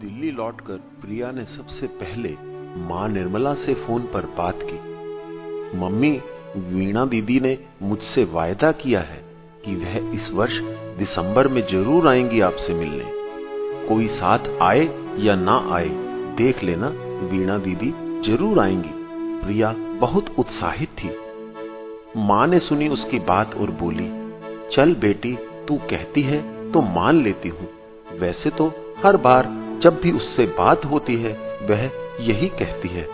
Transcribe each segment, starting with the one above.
दिल्ली लौटकर प्रिया ने सबसे पहले माँ निर्मला से फ़ोन पर बात की। मम्मी, वीणा दीदी ने मुझसे वायदा किया है कि वह इस वर्ष दिसंबर में ज़रूर आएँगी आपसे मिलने। कोई साथ आए या ना आए, देख लेना, वीणा दीदी ज़रूर आएँगी। प्रिया बहुत उत्साहित थी। माँ ने सुनी उसकी बात और बोली, चल बेटी, तू कहती है तो मान लेती हूँ। वैसे तो हर बार जब भी उससे बात होती है, वह यही कहती है।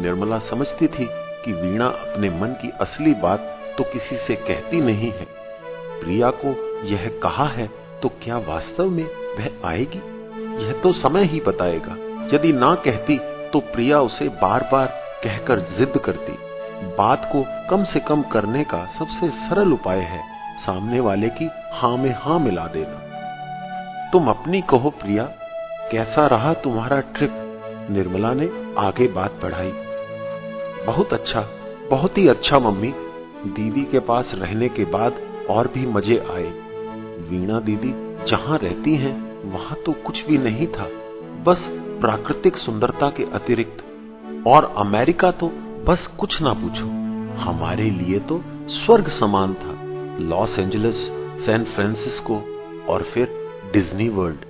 निर्मला समझती थी कि वीणा अपने मन की असली बात तो किसी से कहती नहीं है। प्रिया को यह कहा है तो क्या वास्तव में वह आएगी? यह तो समय ही बताएगा। यदि ना कहती तो प्रिया उसे बार बार कहकर जिद करती। बात को कम से कम करने का सबसे सरल उपाय है, सामने वाले की हाँ में हाँ मिला देना। तुम अपनी कहो प्रिया कैसा रहा तुम्हारा ट्रिप निर्मला ने आगे बात बढ़ाई। बहुत अच्छा बहुत ही अच्छा मम्मी। दीदी के पास रहने के बाद और भी मज़े आए। वीणा दीदी जहाँ रहती हैं, वहाँ तो कुछ भी नहीं था। बस प्राकृतिक सुंदरता के अतिरिक्त। और अमेरिका तो बस कुछ ना पूछो। हमारे लिए तो स्वर्ग समान था। लॉस एंजलिस, सैन फ्रांसिस्को और फिर डिज्नी वर्ल्ड।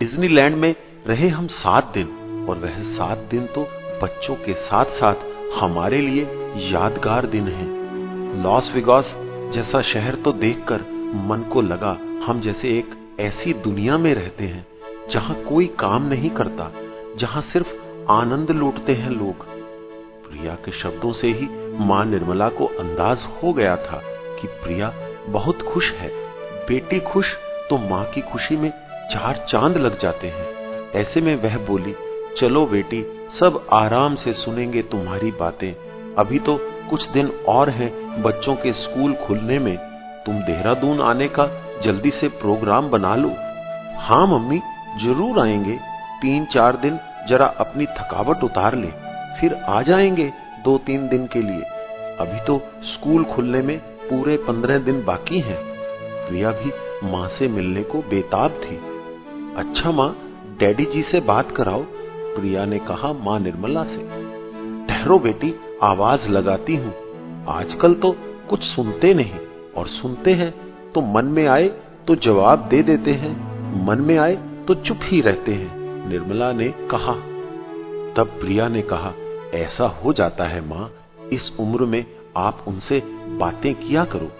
डिज्नीलैंड में रहे हम सात दिन, और वह सात दिन तो बच्चों के साथ साथ हमारे लिए यादगार दिन हैं। लॉस विगॉस जैसा शहर तो देखकर मन को लगा, हम जैसे एक ऐसी दुनिया में रहते हैं, जहाँ कोई काम नहीं करता, जहाँ सिर्फ़ आनंद लूटते हैं लोग। प्रिया के शब्दों से ही माँ निर्मला को अंदाज हो गया था कि प्रिया बहुत खुश है। बेटी खुश तो माँ की खुशी में चार चाँद लग जाते हैं। ऐसे में वह बोली, चलो बेटी, सब आराम से सुनेंगे तुम्हारी बातें। अभी तो कुछ दिन और हैं बच्चों के स्कूल खुलने में। तुम देहरादून आने का जल्दी से प्रोग्राम बना लो। हाँ मम्मी, ज़रूर आएँगे। तीन चार दिन जरा अपनी थकावट उतार ले। फिर आ जाएँगे दो तीन दिन के लिए। अभी तो स्कूल खुलने में पूरे पंद्रह दिन बाकी हैं। प्रिया भी माँ से मिलने को बेताब थी। अच्छा माँ, डैडी जी से बात कराओ। प्रिया ने कहा, माँ निर्मला से, ठहरो बेटी, आवाज़ लगाती हूँ। आजकल तो कुछ सुनते नहीं, और सुनते हैं तो मन में आए तो जवाब दे देते हैं, मन में आए तो चुप ही रहते हैं। निर्मला ने कहा। तब प्रिया ने कहा, ऐसा हो जाता है माँ, इस उम्र में आप उनसे बातें किया करो।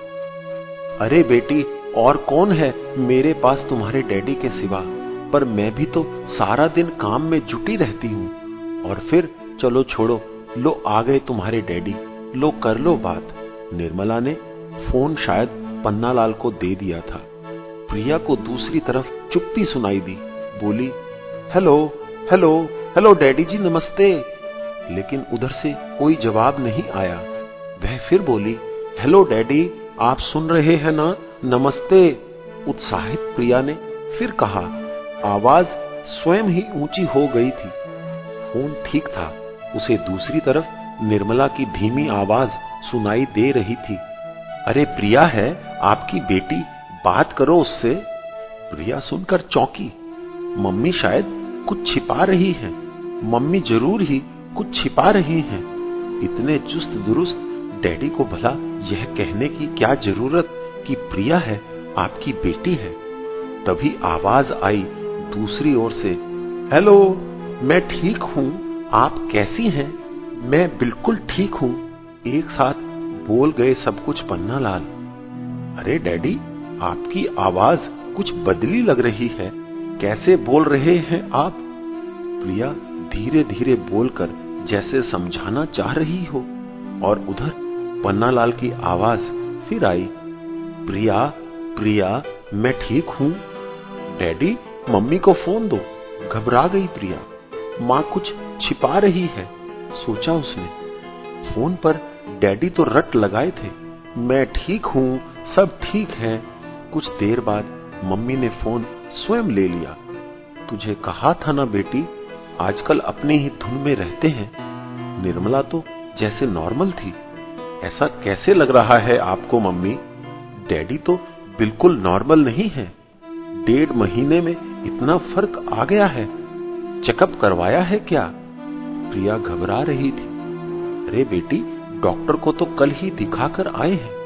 अरे बेटी, और कौन है मेरे पास तुम्हारे डैडी के सिवा? पर मैं भी तो सारा दिन काम में जुटी रहती हूँ। और फिर, चलो छोड़ो, लो आ गए तुम्हारे डैडी, लो कर लो बात। निर्मला ने फ़ोन शायद पन्नालाल को दे दिया था। प्रिया को दूसरी तरफ़ चुप्पी सुनाई दी। बोली, hello hello hello daddy ji, नमस्ते। लेकिन उधर से कोई जवाब नहीं आया। वह फिर बोली, हेलो डैडी, आप सुन रहे हैं ना? नमस्ते। उत्साहित प्रिया ने फिर कहा आवाज़ स्वयं ही ऊँची हो गई थी। फ़ोन ठीक था। उसे दूसरी तरफ़ निर्मला की धीमी आवाज़ सुनाई दे रही थी। अरे प्रिया है, आपकी बेटी, बात करो उससे। प्रिया सुनकर चौंकी। मम्मी शायद कुछ छिपा रही है। मम्मी ज़रूर ही कुछ छिपा रही हैं। इतने चुस्त दुरुस्त डैडी को भला यह कहने की क्या ज़रूरत कि प्रिया है, आपकी बेटी है। तभी आवाज़ आई दूसरी ओर से, हेलो, मैं ठीक हूँ, आप कैसी हैं? मैं बिल्कुल ठीक हूँ। एक साथ बोल गए सब कुछ पन्ना लाल अरे डैडी, आपकी आवाज़ कुछ बदली लग रही है। कैसे बोल रहे हैं आप? प्रिया धीरे धीरे बोलकर जैसे समझाना चाह रही हो। और उधर पन्नालाल की आवाज़ फिर आई, प्रिया प्रिया, मैं ठीक हूँ। डैडी मम्मी को फ़ोन दो। घबरा गई प्रिया। माँ कुछ छिपा रही है, सोचा उसने। फ़ोन पर डैडी तो रट लगाए थे। मैं ठीक हूँ, सब ठीक है। कुछ देर बाद मम्मी ने फ़ोन स्वयं ले लिया। तुझे कहा था ना बेटी, आजकल अपने ही धुन में रहते हैं। निर्मला तो जैसे नॉर्मल थी। ऐसा कैसे लग रहा है आपको मम्मी? डैडी तो बिल्कुल नॉर्मल नहीं है। डेढ़ महीने में इतना फ़र्क आ गया है? चेकअप करवाया है क्या? प्रिया घबरा रही थी। अरे बेटी, डॉक्टर को तो कल ही दिखाकर आए हैं।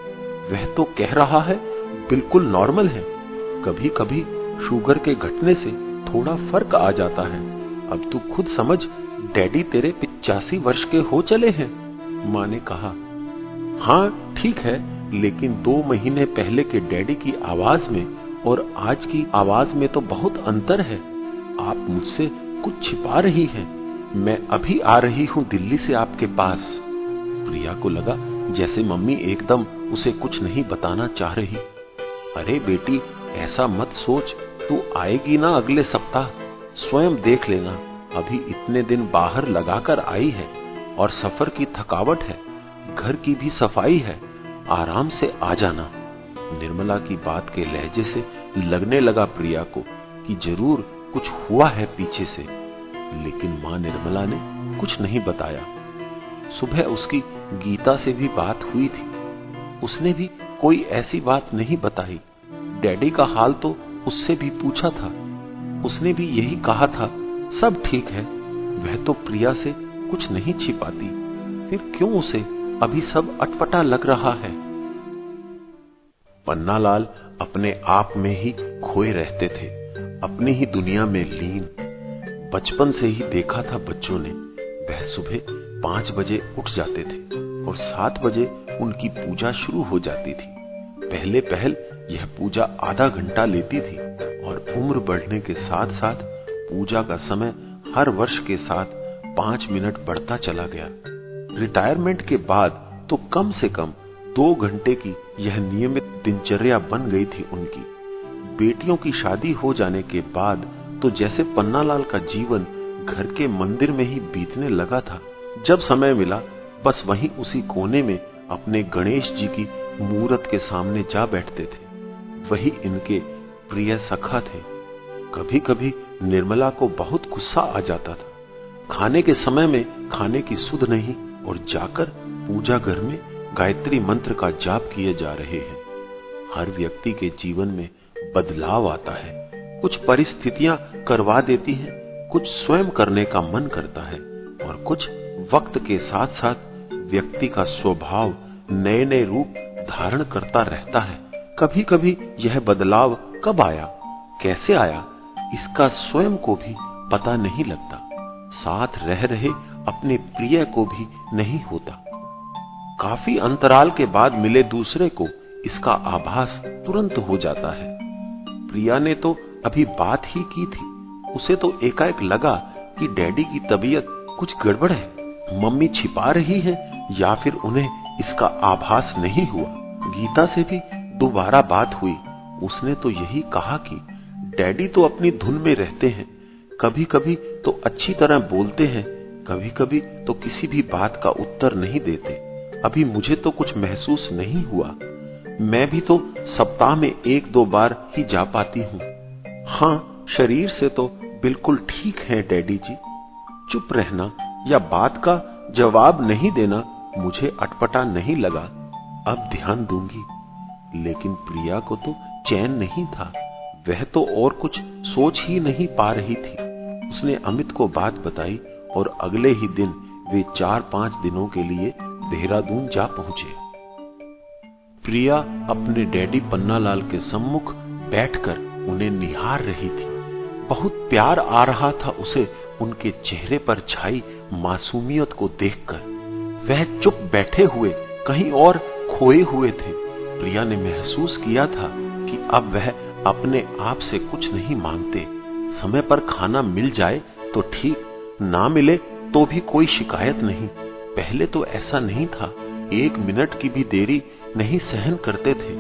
वह तो कह रहा है, बिल्कुल नॉर्मल है। कभी कभी शुगर के घटने से थोड़ा फ़र्क आ जाता है। अब तू खुद समझ, डैडी तेरे पिचासी वर्ष के हो चले हैं। माँ ने कहा हाँ ठीक है, लेकिन दो महीने पहले के डैडी की आवाज़ में और आज की आवाज़ में तो बहुत अंतर है। आप मुझसे कुछ छिपा रही हैं। मैं अभी आ रही हूँ दिल्ली से आपके पास। प्रिया को लगा जैसे मम्मी एकदम उसे कुछ नहीं बताना चाह रही। अरे बेटी, ऐसा मत सोच, तू आएगी ना अगले सप्ताह। स्वयं देख लेना, अभी इतने दिन बाहर लगाकर आई है और सफ़र की थकावट है, घर की भी सफ़ाई है, आराम से आ जाना। निर्मला की बात के लहजे से लगने लगा प्रिया को कि ज़रूर कुछ हुआ है पीछे से, लेकिन माँ निर्मला ने कुछ नहीं बताया। सुबह उसकी गीता से भी बात हुई थी। उसने भी कोई ऐसी बात नहीं बताई। डैडी का हाल तो उससे भी पूछा था। उसने भी यही कहा था, सब ठीक है, वह तो प्रिया से कुछ नहीं छिपाती। फिर क्यों उसे अभी सब अटपटा लग रहा है? पन्नालाल अपने आप में ही खोए रहते थे, अपनी ही दुनिया में लीन। बचपन से ही देखा था बच्चों ने, वह सुबह पाँच बजे उठ जाते थे और सात बजे उनकी पूजा शुरू हो जाती थी। पहले पहल यह पूजा आधा घंटा लेती थी और उम्र बढ़ने के साथ साथ पूजा का समय हर वर्ष के साथ पाँच मिनट बढ़ता चला गया। रिटायरमेंट के बाद तो कम से कम दो घंटे की यह नियमित दिनचर्या बन गई थी उनकी। बेटियों की शादी हो जाने के बाद तो जैसे पन्नालाल का जीवन घर के मंदिर में ही बीतने लगा था, जब समय मिला, बस वहीं उसी कोने में अपने गणेश जी की मूर्त के सामने जा बैठते थे। वही इनके प्रिय सखा थे। कभी कभी निर्मला को बहुत गुस्सा आ जाता था। खाने के समय में खाने की सुध नहीं और जाकर पूजा घर में गायत्री मंत्र का जाप किए जा रहे हैं। हर व्यक्ति के जीवन में बदलाव आता है। कुछ परिस्थितियाँ करवा देती हैं, कुछ स्वयं करने का मन करता है और कुछ वक्त के साथ साथ व्यक्ति का स्वभाव नए नए रूप धारण करता रहता है। कभी कभी यह बदलाव कब आया, कैसे आया, इसका स्वयं को भी पता नहीं लगता। साथ रह रहे अपने प्रिय को भी नहीं होता। काफ़ी अंतराल के बाद मिले दूसरे को इसका आभास तुरंत हो जाता है। प्रिया ने तो अभी बात ही की थी। उसे तो एकाएक लगा कि डैडी की तबीयत कुछ गड़बड़ है, मम्मी छिपा रही है या फिर उन्हें इसका आभास नहीं हुआ। गीता से भी दोबारा बात हुई। उसने तो यही कहा कि डैडी तो अपनी धुन में रहते हैं कभी कभी तो अच्छी तरह बोलते हैं कभी कभी तो किसी भी बात का उत्तर नहीं देते। अभी मुझे तो कुछ महसूस नहीं हुआ। मैं भी तो सप्ताह में एक दो बार ही जा पाती हूँ। हाँ शरीर से तो बिल्कुल ठीक है, डैडी जी। चुप रहना या बात का जवाब नहीं देना मुझे अटपटा नहीं लगा। अब ध्यान दूँगी। लेकिन प्रिया को तो चैन नहीं था। वह तो और कुछ सोच ही नहीं पा रही थी। उसने अमित को बात बताई और अगले ही दिन वे चार पाँच दिनों के लिए देहरादून जा पहुँचे। प्रिया अपने डैडी पन्नालाल के सम्मुख बैठकर उन्हें निहार रही थी। बहुत प्यार आ रहा था उसे उनके चेहरे पर छाई मासूमियत को देखकर। वह चुप बैठे हुए कहीं और खोए हुए थे। प्रिया ने महसूस किया था कि अब वह अपने आप से कुछ नहीं मांगते। समय पर खाना मिल जाए तो ठीक, ना मिले तो भी कोई शिकायत नहीं। पहले तो ऐसा नहीं था। एक मिनट की भी देरी नहीं सहन करते थे।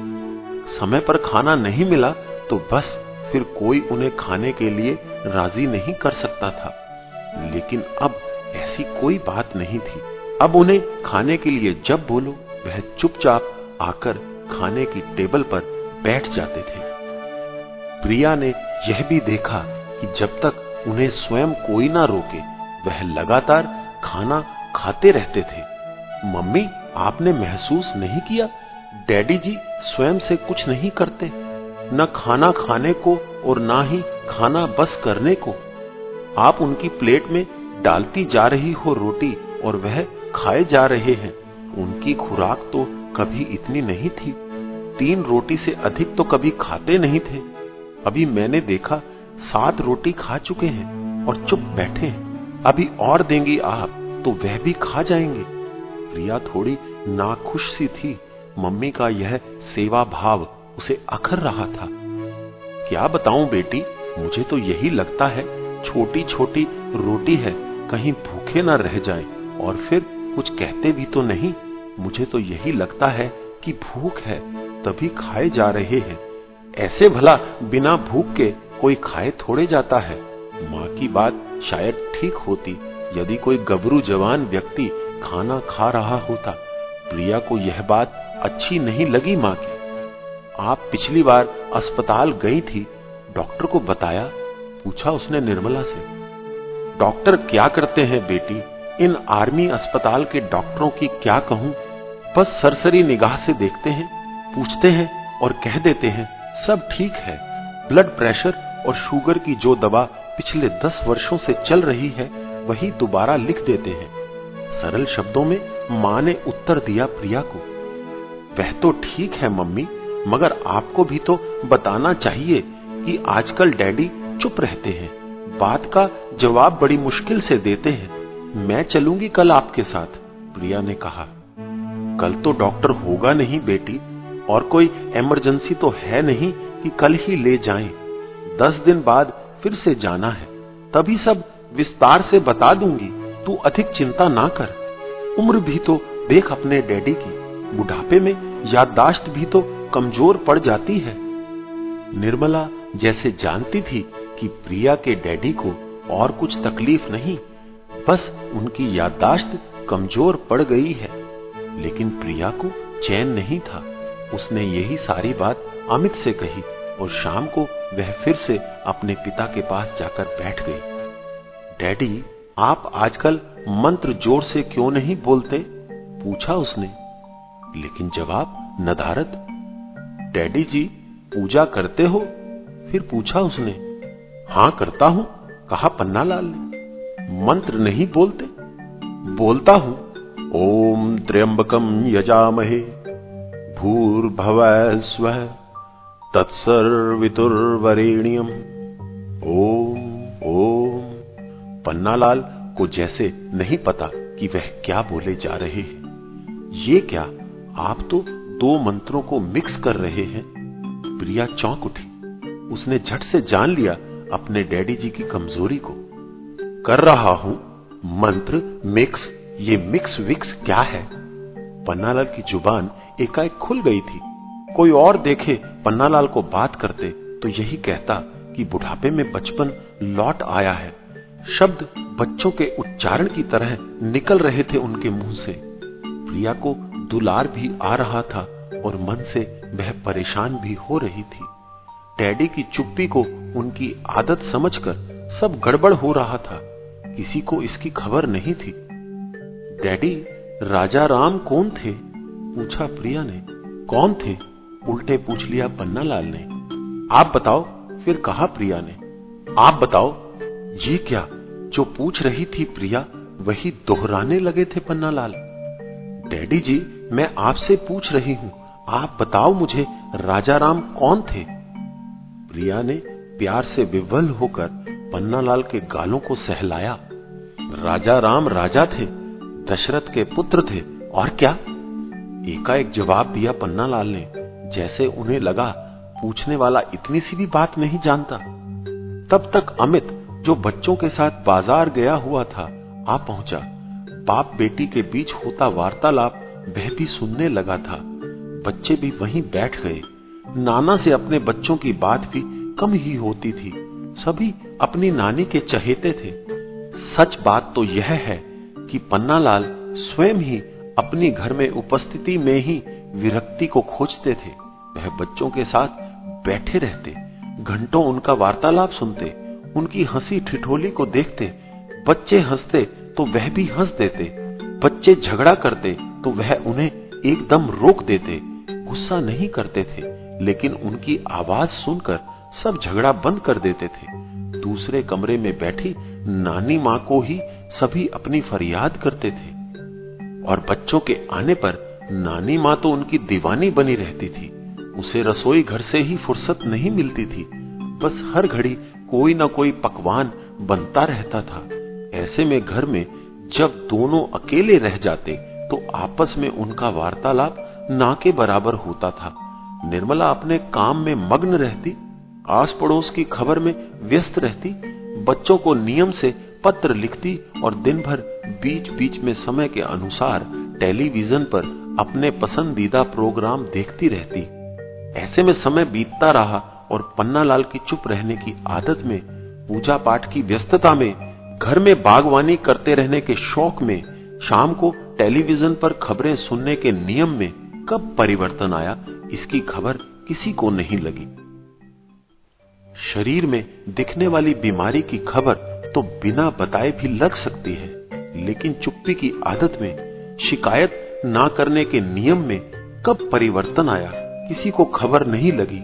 समय पर खाना नहीं मिला तो बस फिर कोई उन्हें खाने के लिए राज़ी नहीं कर सकता था। लेकिन अब ऐसी कोई बात नहीं थी। अब उन्हें खाने के लिए जब बोलो, वह चुपचाप आकर खाने की टेबल पर बैठ जाते थे। प्रिया ने यह भी देखा कि जब तक उन्हें स्वयं कोई ना रोके, वह लगातार खाना खाते रहते थे। मम्मी, आपने महसूस नहीं किया? डैडी जी स्वयं से कुछ नहीं करते। न खाना खाने को और ना ही खाना बस करने को। आप उनकी प्लेट में डालती जा रही हो रोटी और वह खाए जा रहे हैं। उनकी खुराक तो कभी इतनी नहीं थी। तीन रोटी से अधिक तो कभी खाते नहीं थे। अभी मैंने देखा, सात रोटी खा चुके हैं और चुप बैठे हैं। अभी और देंगी आप। तो वह भी खा जाएँगे। प्रिया थोड़ी नाखुश सी थी। मम्मी का यह सेवा भाव उसे अखर रहा था। क्या बताऊँ बेटी, मुझे तो यही लगता है छोटी छोटी रोटी है, कहीं भूखे ना रह जाएँ। और फिर कुछ कहते भी तो नहीं। मुझे तो यही लगता है कि भूख है, तभी खाए जा रहे हैं। ऐसे भला बिना भूख के कोई खाए थोड़े जाता है। माँ की बात शायद ठीक होती। यदि कोई गबरू जवान व्यक्ति खाना खा रहा होता, प्रिया को यह बात अच्छी नहीं लगी माँ की। आप पिछली बार अस्पताल गई थी, डॉक्टर को बताया, पूछा उसने निर्मला से, डॉक्टर क्या करते हैं बेटी? इन आर्मी अस्पताल के डॉक्टरों की क्या कहूँ? बस सरसरी निगाह से देखते हैं, पूछते हैं और कह देते हैं, सब ठीक है। ब्लड प्रेशर और शुगर की जो दवा पिछले दस वर्षों से चल रही है वही दोबारा लिख देते हैं। सरल शब्दों में माँ ने उत्तर दिया प्रिया को। वह तो ठीक है मम्मी, मगर आपको भी तो बताना चाहिए कि आजकल डैडी चुप रहते हैं। बात का जवाब बड़ी मुश्किल से देते हैं। मैं चलूँगी कल आपके साथ, प्रिया ने कहा। कल तो डॉक्टर होगा नहीं बेटी, और कोई इमरजेंसी तो है नहीं कि कल ही ले जाएँ। दस दिन बाद फिर से जाना है, तभी सब विस्तार से बता दूँगी, तू अधिक चिंता ना कर। उम्र भी तो देख अपने डैडी की, बुढ़ापे में याददाश्त भी तो कमज़ोर पड़ जाती है। निर्मला जैसे जानती थी कि प्रिया के डैडी को और कुछ तकलीफ़ नहीं, बस उनकी याददाश्त कमज़ोर पड़ गई है। लेकिन प्रिया को चैन नहीं था। उसने यही सारी बात अमित से कही और शाम को वह फिर से अपने पिता के पास जाकर बैठ गई। डैडी, आप आजकल मंत्र ज़ोर से क्यों नहीं बोलते? पूछा उसने। लेकिन जवाब नदारत डैडी जी, पूजा करते हो? फिर पूछा उसने। हाँ, करता हूँ, कहा पन्नालाल ने। मंत्र नहीं बोलते? बोलता हूँ। ओम त्र्यंबकम यजामहे, भूर्भव स्व, तत्सर्वितुर्वरेण्यम। ओम ओम। पन्नालाल को जैसे नहीं पता कि वह क्या बोले जा रहे हैं। ये क्या, आप तो दो मंत्रों को मिक्स कर रहे हैं? प्रिया चौंक उठी। उसने झट से जान लिया अपने डैडी जी की कमज़ोरी को। कर रहा हूँ, मंत्र मिक्स, ये मिक्स विक्स क्या है? पन्नालाल की ज़ुबान एकाएक खुल गई थी। कोई और देखे पन्नालाल को बात करते तो यही कहता कि बुढ़ापे में बचपन लौट आया है। शब्द बच्चों के उच्चारण की तरह निकल रहे थे उनके मुँह से। प्रिया को दुलार भी आ रहा था और मन से वह परेशान भी हो रही थी। डैडी की चुप्पी को उनकी आदत समझकर सब गड़बड़ हो रहा था। किसी को इसकी खबर नहीं थी। डैडी, राजा राम कौन थे? पूछा प्रिया ने। कौन थे? उल्टे पूछ लिया पन्ना लाल ने। आप बताओ, फिर कहा प्रिया ने। आप बताओ ये क्या? जो पूछ रही थी प्रिया, वही दोहराने लगे थे पन्नालाल। डैडी जी, मैं आपसे पूछ रही हूँ। आप बताओ मुझे राजा राम कौन थे? प्रिया ने प्यार से विवल होकर पन्नालाल के गालों को सहलाया। राजा राम राजा थे, दशरथ के पुत्र थे, और क्या? एकाएक जवाब दिया पन्नालाल ने, जैसे उन्हें लगा, पूछने वाला इतनी सी भी बात नहीं जानता। तब तक अमित जो बच्चों के साथ बाज़ार गया हुआ था, आ पहुँचा। बाप बेटी के बीच होता वार्तालाप, वह भी सुनने लगा था। बच्चे भी वहीं बैठ गए। नाना से अपने बच्चों की बात भी कम ही होती थी। सभी अपनी नानी के चहेते थे। सच बात तो यह है कि पन्नालाल स्वयं ही अपनी घर में उपस्थिति में ही विरक्ति को खोजते थे। वह बच्चों के साथ बैठे रहते। घंटों उनका वार्तालाप सुनते। उनकी हँसी ठिठोली को देखते, बच्चे हँसते तो वह भी हंस देते, बच्चे झगड़ा करते तो वह उन्हें एकदम रोक देते, गुस्सा नहीं करते थे, लेकिन उनकी आवाज़ सुनकर सब झगड़ा बंद कर देते थे। दूसरे कमरे में बैठी नानी माँ को ही सभी अपनी फरियाद करते थे। और बच्चों के आने पर नानी माँ तो उनकी दीवानी बनी रहती थी, उसे रसोई घर से ही फुर्सत नहीं मिलती थी, बस हर घड़ी कोई ना कोई पकवान बनता रहता था। ऐसे में घर में जब दोनों अकेले रह जाते तो आपस में उनका वार्तालाप ना के बराबर होता था। निर्मला अपने काम में मग्न रहती आस पड़ोस की खबर में व्यस्त रहती, बच्चों को नियम से पत्र लिखती और दिन भर बीच बीच में समय के अनुसार टेलीविज़न पर अपने पसंदीदा प्रोग्राम देखती रहती। ऐसे में समय बीतता रहा और पन्नालाल की चुप रहने की आदत में पूजा पाठ की व्यस्तता में, घर में बागवानी करते रहने के शौक में, शाम को टेलीविज़न पर खबरें सुनने के नियम में कब परिवर्तन आया, इसकी खबर किसी को नहीं लगी। शरीर में दिखने वाली बीमारी की खबर तो बिना बताए भी लग सकती है, लेकिन चुप्पी की आदत में शिकायत ना करने के नियम में कब परिवर्तन आया, किसी को खबर नहीं लगी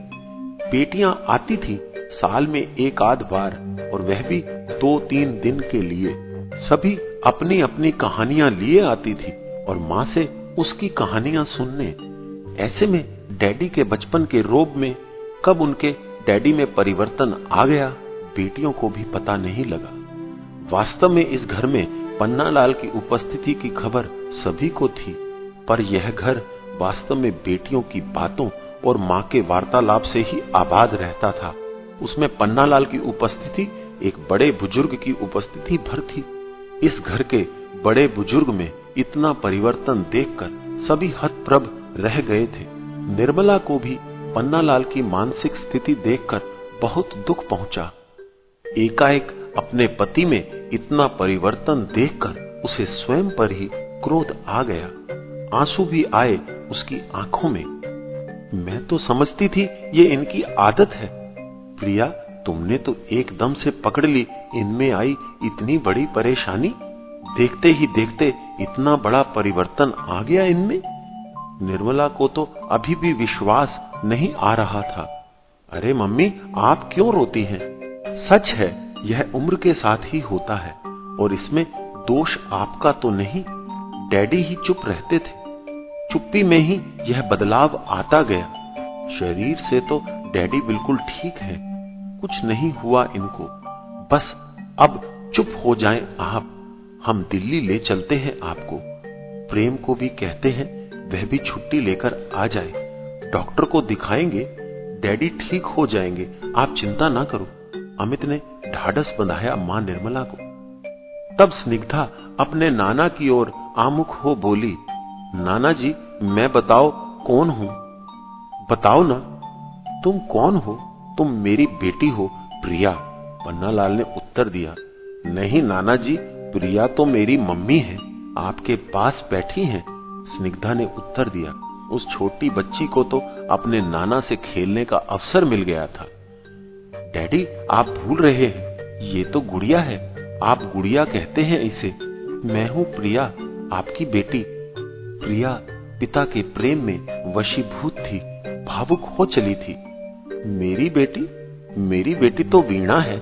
बेटियाँ आती थी साल में एक आध बार, और वह भी दो तीन दिन के लिए। सभी अपनी अपनी कहानियाँ लिए आती थी, और माँ से उसकी कहानियाँ सुनने। ऐसे में डैडी के बचपन के रोब में कब उनके डैडी में परिवर्तन आ गया, बेटियों को भी पता नहीं लगा। वास्तव में इस घर में पन्नालाल की उपस्थिति की खबर सभी को थी, पर यह घर वास्तव में बेटियों की बातों और माँ के वार्तालाप से ही आबाद रहता था। उसमें पन्नालाल की उपस्थिति, एक बड़े बुज़ुर्ग की उपस्थिति भर थी। इस घर के बड़े बुज़ुर्ग में इतना परिवर्तन देखकर सभी हतप्रभ रह गए थे। निर्मला को भी पन्नालाल की मानसिक स्थिति देखकर बहुत दुख पहुँचा। एकाएक अपने पति में इतना परिवर्तन देखकर उसे स्वयं पर ही क्रोध आ गया। आँसू भी आए उसकी आँखों में। मैं तो समझती थी ये इनकी आदत है। प्रिया, तुमने तो एकदम से पकड़ ली, इनमें आई इतनी बड़ी परेशानी। देखते ही देखते इतना बड़ा परिवर्तन आ गया इनमें। निर्मला को तो अभी भी विश्वास नहीं आ रहा था। अरे मम्मी, आप क्यों रोती हैं? सच है, यह उम्र के साथ ही होता है, और इसमें दोष आपका तो नहीं। डैडी ही चुप रहते थे। चुप्पी में ही यह बदलाव आता गया। शरीर से तो डैडी बिल्कुल ठीक है, कुछ नहीं हुआ इनको। बस अब चुप हो जाएँ आप। हम दिल्ली ले चलते हैं आपको। प्रेम को भी कहते हैं, वह भी छुट्टी लेकर आ जाए। डॉक्टर को दिखाएँगे, डैडी ठीक हो जाएँगे। आप चिंता ना करो। अमित ने ढाढ़स बंधाया माँ निर्मला को। तब स्निग्धा अपने नाना की ओर आमुख हो बोली नाना जी, मैं बताओ कौन हूँ? बताओ ना, तुम कौन हो? तुम मेरी बेटी हो, प्रिया। पन्नालाल ने उत्तर दिया, नहीं नाना जी, प्रिया तो मेरी मम्मी है, आपके पास बैठी हैं। स्निग्धा ने उत्तर दिया, उस छोटी बच्ची को तो अपने नाना से खेलने का अवसर मिल गया था। डैडी, आप भूल रहे हैं, ये तो गुड़िया है, आप गुड़िया कहते हैं इसे। मैं हूँ प्रिया, आपकी बेटी प्रिया पिता के प्रेम में वशीभूत थी, भावुक हो चली थी। मेरी बेटी मेरी बेटी तो वीणा है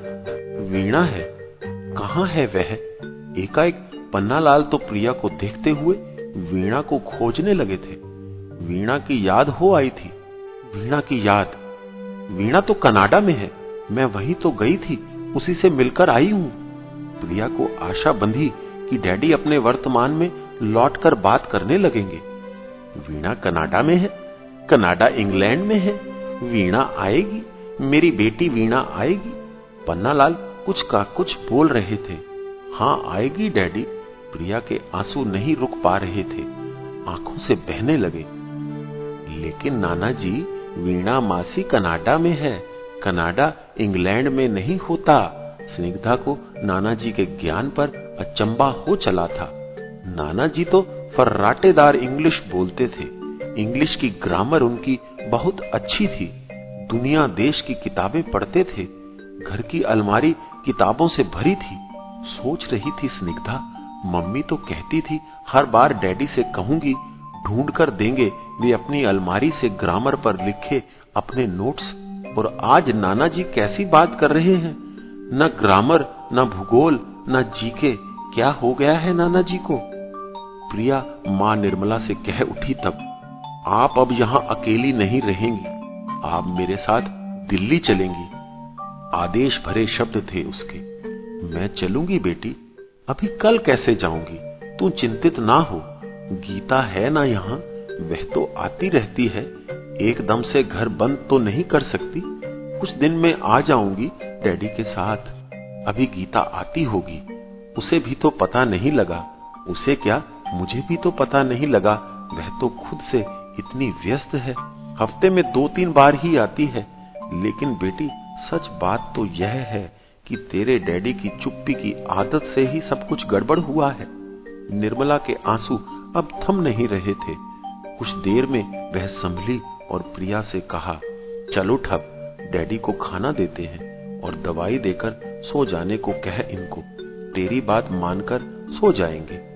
वीणा है, कहाँ है वह? एकाएक पन्नालाल तो प्रिया को देखते हुए वीणा को खोजने लगे थे। वीणा की याद हो आई थी, वीणा की याद। वीणा तो कनाडा में है, मैं वही तो गई थी, उसी से मिलकर आई हूँ। प्रिया को आशा बंधी कि डैडी अपने वर्तमान में लौटकर बात करने लगेंगे। वीणा कनाडा में है, कनाडा इंग्लैंड में है। वीणा आएगी, मेरी बेटी वीणा आएगी। पन्नालाल कुछ का कुछ बोल रहे थे। हाँ, आएगी डैडी। प्रिया के आँसू नहीं रुक पा रहे थे। आँखों से बहने लगे। लेकिन नाना जी वीणा मासी कनाडा में है। कनाडा इंग्लैंड में नहीं होता। स्निग्धा को नाना जी के ज्ञान पर अचंबा हो चला था। नाना जी तो फर्राटेदार इंग्लिश बोलते थे। इंग्लिश की ग्रामर उनकी बहुत अच्छी थी। दुनिया, देश की किताबें पढ़ते थे। घर की अलमारी किताबों से भरी थी। सोच रही थी स्निग्धा, मम्मी तो कहती थी, हर बार डैडी से कहूँगी, ढूंढ कर देंगे, वे अपनी अलमारी से ग्रामर पर लिखे अपने नोट्स। और आज नाना जी कैसी बात कर रहे हैं? न ग्रामर, न भूगोल, न जीके, क्या हो गया है नाना जी को? प्रिया माँ निर्मला से कह उठी तब, आप अब यहाँ अकेली नहीं रहेंगी, आप मेरे साथ दिल्ली चलेंगी। आदेश भरे शब्द थे उसके। मैं चलूँगी बेटी, अभी कल कैसे जाऊँगी? तू चिंतित ना हो, गीता है ना यहाँ, वह तो आती रहती है, एकदम से घर बंद तो नहीं कर सकती। कुछ दिन में आ जाऊँगी डैडी के साथ, अभी गीता आती होगी, उसे भी तो पता नहीं लगा, उसे क्या मुझे भी तो पता नहीं लगा, वह तो खुद से इतनी व्यस्त है। हफ़्ते में दो तीन बार ही आती है, लेकिन बेटी, सच बात तो यह है कि तेरे डैडी की चुप्पी की आदत से ही सब कुछ गड़बड़ हुआ है। निर्मला के आँसू अब थम नहीं रहे थे। कुछ देर में वह संभली और प्रिया से कहा, चलो ठप डैडी को खाना देते हैं और दवाई देकर सो जाने को कह इनको। तेरी बात मानकर सो जाएँगे।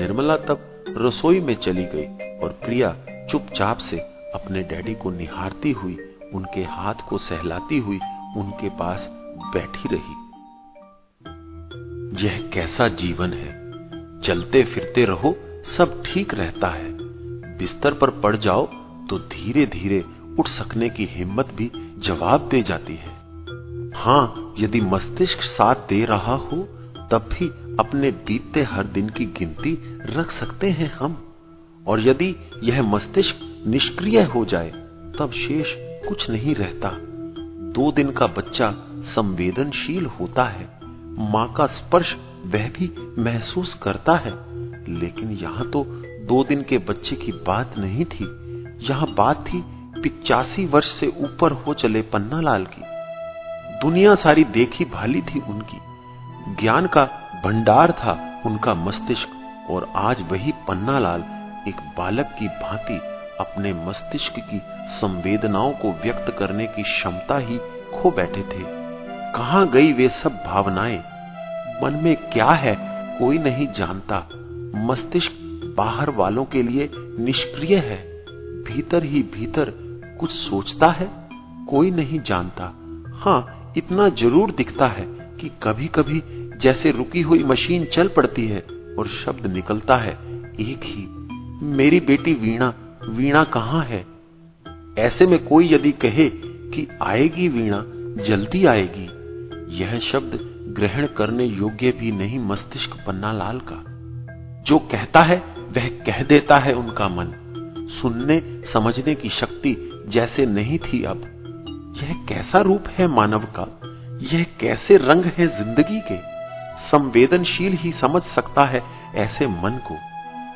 निर्मला तब रसोई में चली गई और प्रिया चुपचाप से अपने डैडी को निहारती हुई, उनके हाथ को सहलाती हुई उनके पास बैठी रही। यह कैसा जीवन है? चलते फिरते रहो, सब ठीक रहता है। बिस्तर पर पड़ जाओ तो धीरे धीरे उठ सकने की हिम्मत भी जवाब दे जाती है। हाँ, यदि मस्तिष्क साथ दे रहा हो, तब भी अपने बीतते हर दिन की गिनती रख सकते हैं हम। और यदि यह मस्तिष्क निष्क्रिय हो जाए, तब शेष कुछ नहीं रहता। दो दिन का बच्चा संवेदनशील होता है। माँ का स्पर्श वह भी महसूस करता है। लेकिन यहाँ तो दो दिन के बच्चे की बात नहीं थी। यहाँ बात थी पिचासी वर्ष से ऊपर हो चले पन्नालाल की। दुनिया सारी देखी भाली थी उनकी। ज्ञान का भंडार था उनका मस्तिष्क, और आज वही पन्नालाल एक बालक की भांति अपने मस्तिष्क की संवेदनाओं को व्यक्त करने की क्षमता ही खो बैठे थे। कहाँ गई वे सब भावनाएँ? मन में क्या है? कोई नहीं जानता। मस्तिष्क बाहर वालों के लिए निष्क्रिय है। भीतर ही भीतर कुछ सोचता है? कोई नहीं जानता। हाँ, इतना ज़रूर दिखता है कि कभी कभी जैसे रुकी हुई मशीन चल पड़ती है और शब्द निकलता है, एक ही। मेरी बेटी वीणा वीणा कहाँ है? ऐसे में कोई यदि कहे कि आएगी वीणा, जल्दी आएगी। यह शब्द ग्रहण करने योग्य भी नहीं मस्तिष्क पन्ना लाल का। जो कहता है, वह कह देता है उनका मन। सुनने, समझने की शक्ति जैसे नहीं थी अब। यह कैसा रूप है मानव का? यह कैसे रंग है ज़िंदगी के? संवेदनशील ही समझ सकता है ऐसे मन को,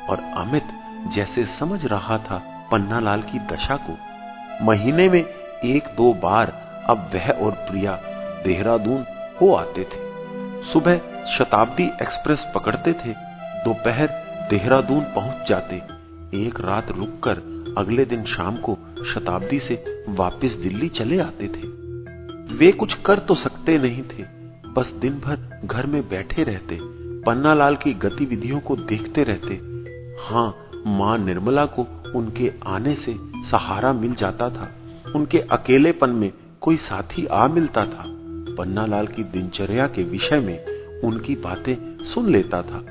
और अमित जैसे समझ रहा था पन्नालाल की दशा को। महीने में एक दो बार अब वह और प्रिया देहरादून हो आते थे। सुबह शताब्दी एक्सप्रेस पकड़ते थे, दोपहर देहरादून पहुँच जाते। एक रात रुककर अगले दिन शाम को शताब्दी से वापस दिल्ली चले आते थे। वे कुछ कर तो सकते नहीं थे बस दिन भर घर में बैठे रहते, पन्नालाल की गतिविधियों को देखते रहते। हाँ, माँ निर्मला को उनके आने से सहारा मिल जाता था। उनके अकेलेपन में कोई साथी आ मिलता था। पन्नालाल की दिनचर्या के विषय में उनकी बातें सुन लेता था।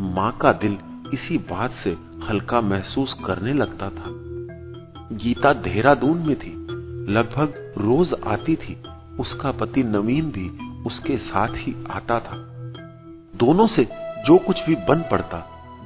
माँ का दिल इसी बात से हल्का महसूस करने लगता था। गीता देहरादून में थी। लगभग रोज आती थी। उसका पति नवीन भी उसके साथ ही आता था। दोनों से जो कुछ भी बन पड़ता,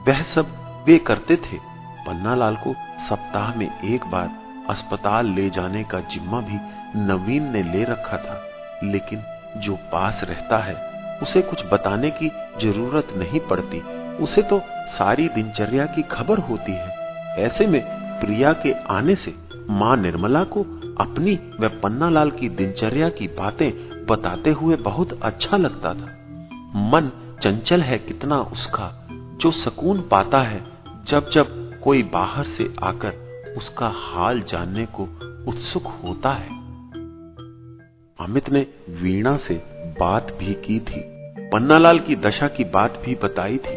वह सब वे करते थे। पन्नालाल को सप्ताह में एक बार अस्पताल ले जाने का जिम्मा भी नवीन ने ले रखा था, लेकिन जो पास रहता है, उसे कुछ बताने की ज़रूरत नहीं पड़ती। उसे तो सारी दिनचर्या की खबर होती है। ऐसे में प्रिया के आने से माँ निर्मला को अपनी व पन्नालाल की दिनचर्या की बातें बताते हुए बहुत अच्छा लगता था। मन चंचल है कितना उसका, जो सुकून पाता है, जब जब कोई बाहर से आकर उसका हाल जानने को उत्सुक होता है। अमित ने वीणा से बात भी की थी, पन्नालाल की दशा की बात भी बताई थी।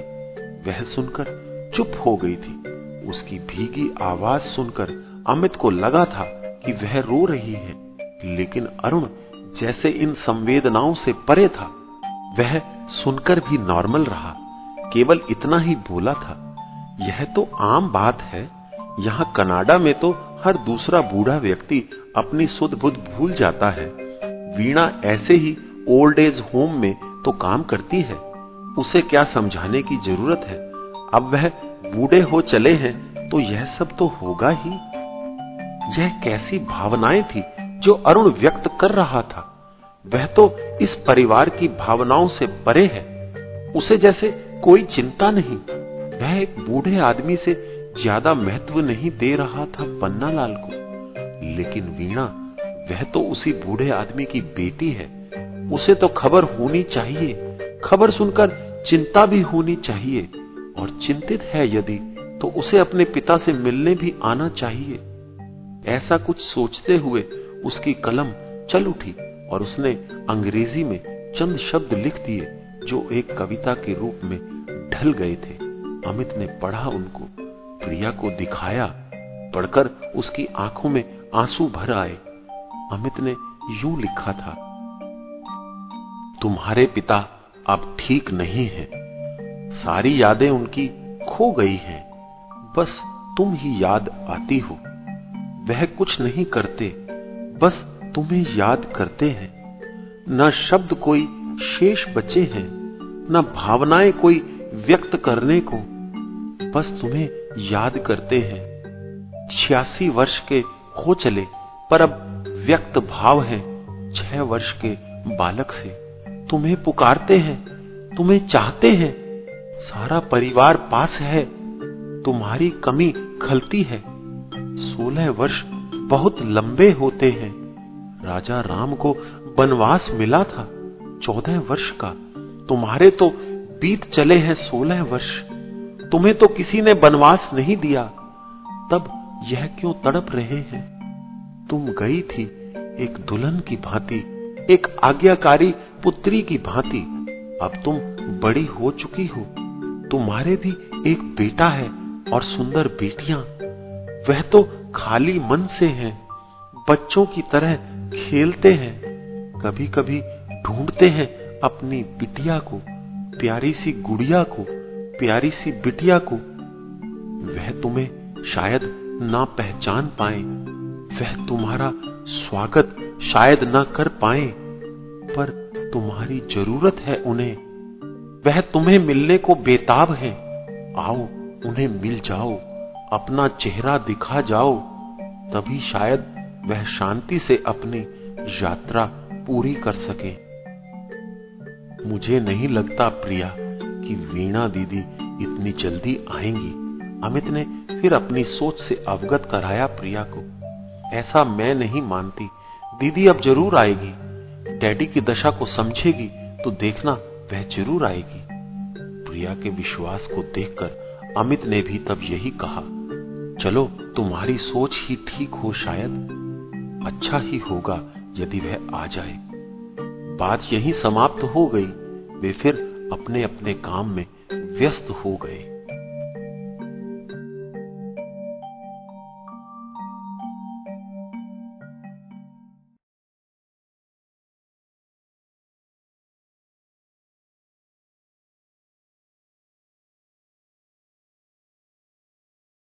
वह सुनकर चुप हो गई थी। उसकी भीगी आवाज़ सुनकर अमित को लगा था कि वह रो रही है, लेकिन अरुण जैसे इन संवेदनाओं से परे था, वह सुनकर भी नॉर्मल रहा, केवल इतना ही बोला था, यह तो आम बात है, यहाँ कनाडा में तो हर दूसरा बूढ़ा व्यक्ति अपनी सुध बुद्ध भूल जाता है, वीणा ऐसे ही ओल्ड एज होम में तो काम करती है, उसे क्या समझाने की ज़रूरत है, अब वह बूढ़े हो चले हैं तो यह सब तो होगा ही, यह कैसी भावनाएँ थी जो अरुण व्यक्त कर रहा था, वह तो इस परिवार की भावनाओं से परे है। उसे जैसे कोई चिंता नहीं वह एक बूढ़े आदमी से ज़्यादा महत्व नहीं दे रहा था पन्ना लाल को। लेकिन वीणा, वह तो उसी बूढ़े आदमी की बेटी है। उसे तो खबर होनी चाहिए। खबर सुनकर चिंता भी होनी चाहिए। और चिंतित है यदि तो उसे अपने पिता से मिलने भी आना चाहिए। ऐसा कुछ सोचते हुए उसकी कलम चल उठी और उसने अंग्रेज़ी में चंद शब्द लिख दिए, जो एक कविता के रूप में ढल गए थे। अमित ने पढ़ा उनको। प्रिया को दिखाया। पढ़कर उसकी आँखों में आँसू भर आए। अमित ने यूँ लिखा था, तुम्हारे पिता अब ठीक नहीं है। सारी यादें उनकी खो गई हैं। बस तुम ही याद आती हो। वह कुछ नहीं करते। बस तुम्हें याद करते हैं। न शब्द कोई शेष बचे हैं, न भावनाएँ कोई व्यक्त करने को। बस तुम्हें याद करते हैं। छियासी वर्ष के हो चले, पर अब व्यक्त भाव है छह वर्ष के बालक से। तुम्हें पुकारते हैं, तुम्हें चाहते हैं, सारा परिवार पास है, तुम्हारी कमी खलती है। सोलह वर्ष बहुत लंबे होते हैं। राजा राम को वनवास मिला था चौदह वर्ष का। तुम्हारे तो बीत चले हैं सोलह वर्ष। तुम्हें तो किसी ने वनवास नहीं दिया। तब यह क्यों तड़प रहे हैं? तुम गई थी एक दुल्हन की भांति, एक आज्ञाकारी पुत्री की भांति। अब तुम बड़ी हो चुकी हो। तुम्हारे भी एक बेटा है और सुंदर बेटियाँ। वह तो खाली मन से हैं, बच्चों की तरह खेलते हैं कभी कभी ढूंढते हैं अपनी बिटिया को, प्यारी सी गुड़िया को, प्यारी सी बिटिया को। वह तुम्हें शायद ना पहचान पाए, वह तुम्हारा स्वागत शायद ना कर पाए, पर तुम्हारी ज़रूरत है उन्हें। वह तुम्हें मिलने को बेताब है। आओ, उन्हें मिल जाओ। अपना चेहरा दिखा जाओ, तभी शायद वह शांति से अपनी यात्रा पूरी कर सके। मुझे नहीं लगता प्रिया कि वीणा दीदी इतनी जल्दी आएँगी। अमित ने फिर अपनी सोच से अवगत कराया प्रिया को। ऐसा मैं नहीं मानती। दीदी अब ज़रूर आएगी। डैडी की दशा को समझेगी तो देखना वह ज़रूर आएगी। प्रिया के विश्वास को देखकर अमित ने भी तब यही कहा। चलो, तुम्हारी सोच ही ठीक हो शायद। अच्छा ही होगा यदि वह आ जाए। बात यही समाप्त हो गई। वे फिर अपने अपने काम में व्यस्त हो गए।